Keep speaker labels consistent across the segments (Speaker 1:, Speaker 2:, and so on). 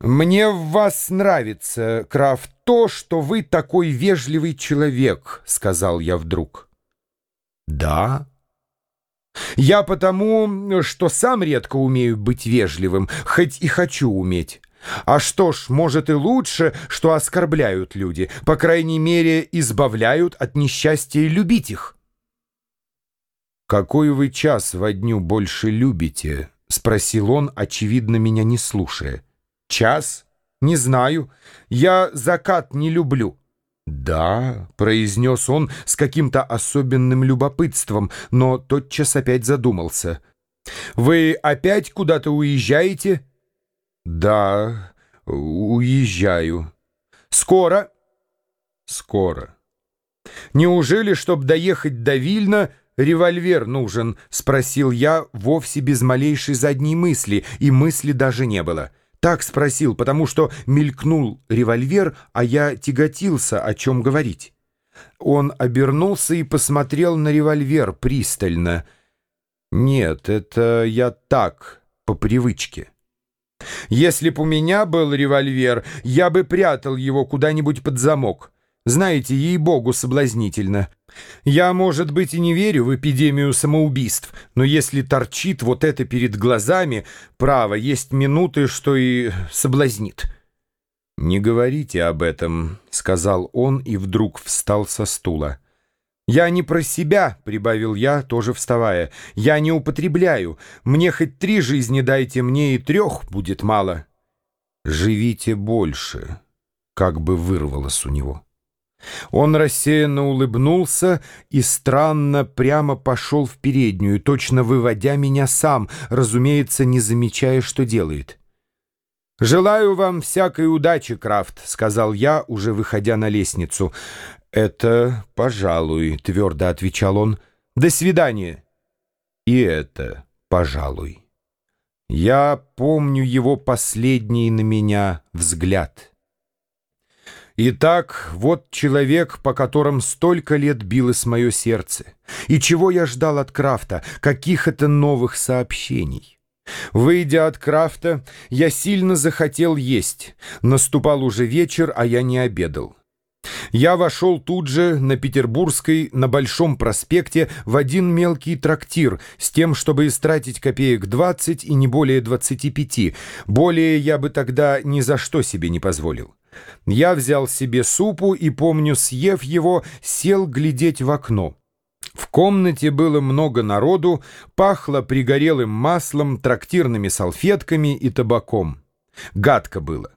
Speaker 1: «Мне в вас нравится, Крафт, то, что вы такой вежливый человек», — сказал я вдруг. «Да?» «Я потому, что сам редко умею быть вежливым, хоть и хочу уметь. А что ж, может и лучше, что оскорбляют люди, по крайней мере, избавляют от несчастья любить их». «Какой вы час во дню больше любите?» — спросил он, очевидно, меня не слушая. Час? Не знаю. Я закат не люблю. «Да», — произнес он с каким-то особенным любопытством, но тотчас опять задумался. «Вы опять куда-то уезжаете?» «Да, уезжаю». «Скоро?» «Скоро». «Неужели, чтобы доехать до Вильна, револьвер нужен?» — спросил я вовсе без малейшей задней мысли, и мысли даже не было. Так спросил, потому что мелькнул револьвер, а я тяготился, о чем говорить. Он обернулся и посмотрел на револьвер пристально. «Нет, это я так, по привычке». «Если б у меня был револьвер, я бы прятал его куда-нибудь под замок». Знаете, ей-богу, соблазнительно. Я, может быть, и не верю в эпидемию самоубийств, но если торчит вот это перед глазами, право, есть минуты, что и соблазнит». «Не говорите об этом», — сказал он и вдруг встал со стула. «Я не про себя», — прибавил я, тоже вставая. «Я не употребляю. Мне хоть три жизни дайте, мне и трех будет мало». «Живите больше», — как бы вырвалось у него. Он рассеянно улыбнулся и странно прямо пошел в переднюю, точно выводя меня сам, разумеется, не замечая, что делает. «Желаю вам всякой удачи, Крафт», — сказал я, уже выходя на лестницу. «Это, пожалуй», — твердо отвечал он. «До свидания». «И это, пожалуй». Я помню его последний на меня взгляд. Итак, вот человек, по которым столько лет билось мое сердце. И чего я ждал от Крафта, каких это новых сообщений. Выйдя от Крафта, я сильно захотел есть. Наступал уже вечер, а я не обедал. Я вошел тут же на Петербургской, на Большом проспекте, в один мелкий трактир, с тем, чтобы истратить копеек 20 и не более 25. Более я бы тогда ни за что себе не позволил. Я взял себе супу и, помню, съев его, сел глядеть в окно. В комнате было много народу, пахло пригорелым маслом, трактирными салфетками и табаком. Гадко было.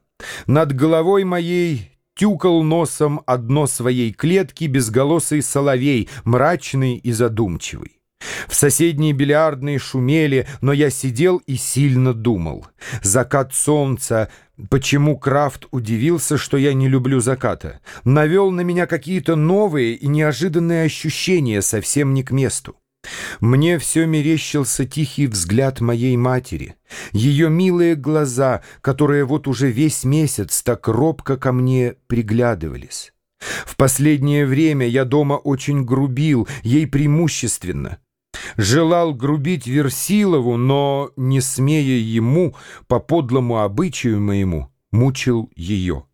Speaker 1: Над головой моей тюкал носом одно своей клетки безголосый соловей, мрачный и задумчивый. В соседней бильярдной шумели, но я сидел и сильно думал. Закат солнца, почему Крафт удивился, что я не люблю заката, навел на меня какие-то новые и неожиданные ощущения, совсем не к месту. Мне все мерещился тихий взгляд моей матери, ее милые глаза, которые вот уже весь месяц так робко ко мне приглядывались. В последнее время я дома очень грубил, ей преимущественно желал грубить Версилову, но, не смея ему, по подлому обычаю моему, мучил ее.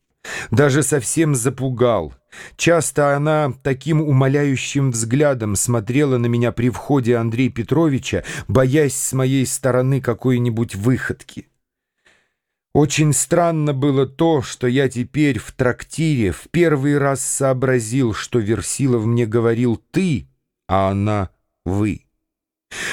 Speaker 1: Даже совсем запугал. Часто она таким умоляющим взглядом смотрела на меня при входе Андрея Петровича, боясь с моей стороны какой-нибудь выходки. Очень странно было то, что я теперь в трактире в первый раз сообразил, что Версилов мне говорил «ты», а она «вы».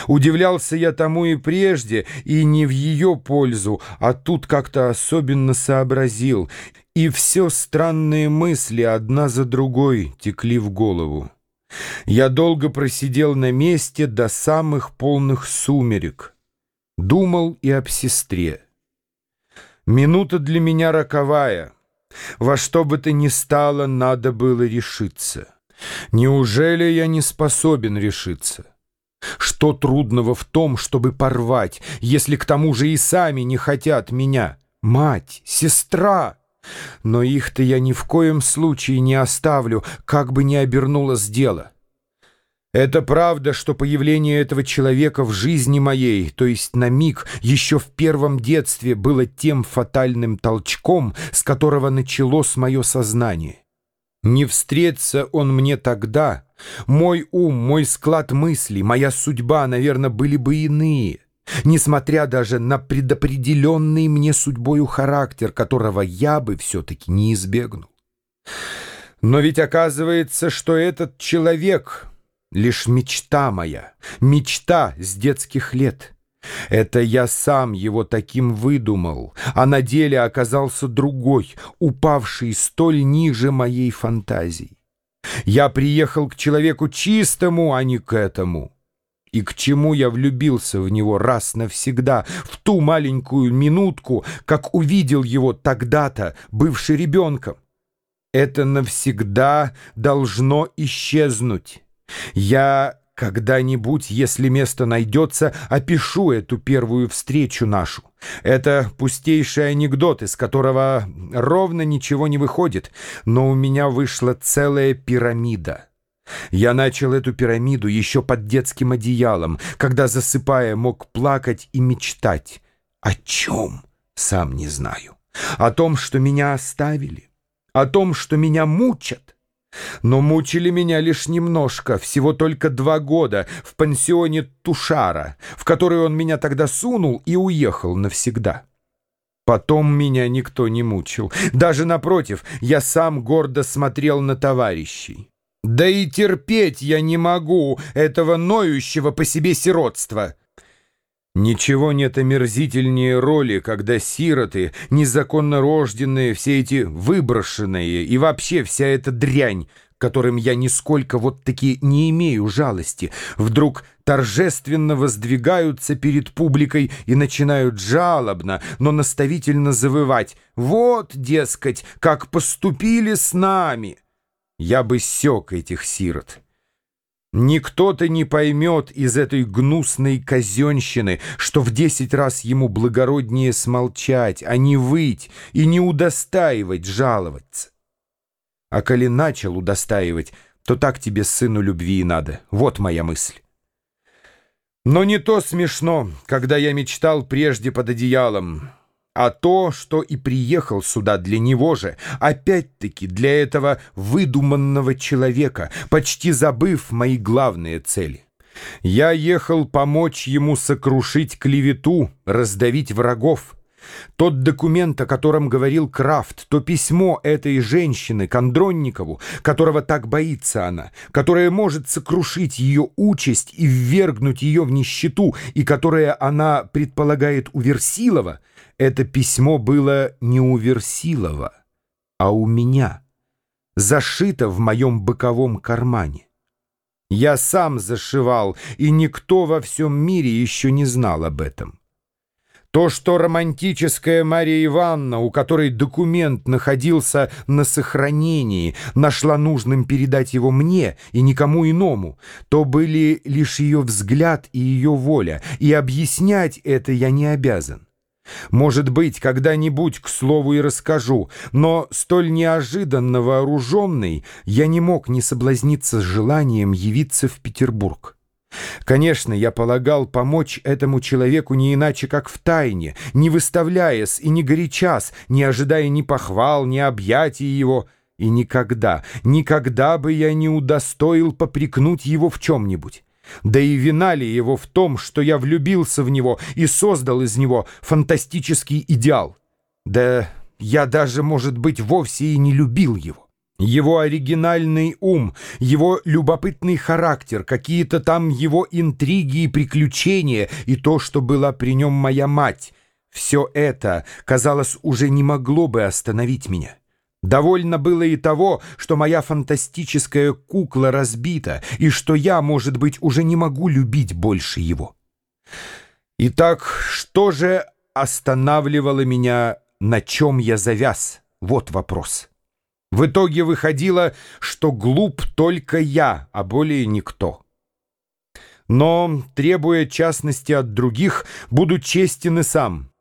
Speaker 1: Удивлялся я тому и прежде, и не в ее пользу, а тут как-то особенно сообразил, и все странные мысли одна за другой текли в голову. Я долго просидел на месте до самых полных сумерек. Думал и об сестре. Минута для меня роковая. Во что бы то ни стало, надо было решиться. Неужели я не способен решиться? Что трудного в том, чтобы порвать, если к тому же и сами не хотят меня? Мать, сестра! Но их-то я ни в коем случае не оставлю, как бы ни обернулось дело. Это правда, что появление этого человека в жизни моей, то есть на миг, еще в первом детстве, было тем фатальным толчком, с которого началось мое сознание. Не встреться он мне тогда, мой ум, мой склад мыслей, моя судьба, наверное, были бы иные, несмотря даже на предопределенный мне судьбою характер, которого я бы все-таки не избегнул. Но ведь оказывается, что этот человек лишь мечта моя, мечта с детских лет. Это я сам его таким выдумал, а на деле оказался другой, упавший столь ниже моей фантазии. Я приехал к человеку чистому, а не к этому. И к чему я влюбился в него раз навсегда, в ту маленькую минутку, как увидел его тогда-то, бывший ребенком? Это навсегда должно исчезнуть. Я когда-нибудь, если место найдется, опишу эту первую встречу нашу. Это пустейший анекдот, из которого ровно ничего не выходит, но у меня вышла целая пирамида. Я начал эту пирамиду еще под детским одеялом, когда, засыпая, мог плакать и мечтать. О чем? Сам не знаю. О том, что меня оставили. О том, что меня мучат. Но мучили меня лишь немножко, всего только два года, в пансионе Тушара, в который он меня тогда сунул и уехал навсегда. Потом меня никто не мучил. Даже напротив, я сам гордо смотрел на товарищей. Да и терпеть я не могу этого ноющего по себе сиротства. Ничего нет омерзительнее роли, когда сироты, незаконно рожденные, все эти выброшенные и вообще вся эта дрянь, которым я нисколько вот таки не имею жалости, вдруг торжественно воздвигаются перед публикой и начинают жалобно, но наставительно завывать «Вот, дескать, как поступили с нами!» Я бы сёк этих сирот. Никто-то не поймет из этой гнусной казенщины, что в десять раз ему благороднее смолчать, а не выть и не удостаивать жаловаться. А коли начал удостаивать, то так тебе, сыну, любви и надо. Вот моя мысль. Но не то смешно, когда я мечтал прежде под одеялом а то, что и приехал сюда для него же, опять-таки для этого выдуманного человека, почти забыв мои главные цели. Я ехал помочь ему сокрушить клевету, раздавить врагов. Тот документ, о котором говорил Крафт, то письмо этой женщины, Кондронникову, которого так боится она, которое может сокрушить ее участь и ввергнуть ее в нищету, и которое она предполагает у Версилова, это письмо было не у Версилова, а у меня, зашито в моем боковом кармане. Я сам зашивал, и никто во всем мире еще не знал об этом. То, что романтическая Мария Ивановна, у которой документ находился на сохранении, нашла нужным передать его мне и никому иному, то были лишь ее взгляд и ее воля, и объяснять это я не обязан. Может быть, когда-нибудь, к слову, и расскажу, но столь неожиданно вооруженный я не мог не соблазниться с желанием явиться в Петербург. Конечно, я полагал помочь этому человеку не иначе, как в тайне, не выставляясь и не горячас, не ожидая ни похвал, ни объятий его, и никогда, никогда бы я не удостоил попрекнуть его в чем-нибудь. Да и вина ли его в том, что я влюбился в него и создал из него фантастический идеал? Да я даже, может быть, вовсе и не любил его. Его оригинальный ум, его любопытный характер, какие-то там его интриги и приключения, и то, что была при нем моя мать, все это, казалось, уже не могло бы остановить меня. Довольно было и того, что моя фантастическая кукла разбита, и что я, может быть, уже не могу любить больше его. Итак, что же останавливало меня, на чем я завяз? Вот вопрос. В итоге выходило, что глуп только я, а более никто. Но, требуя частности от других, буду честен и сам —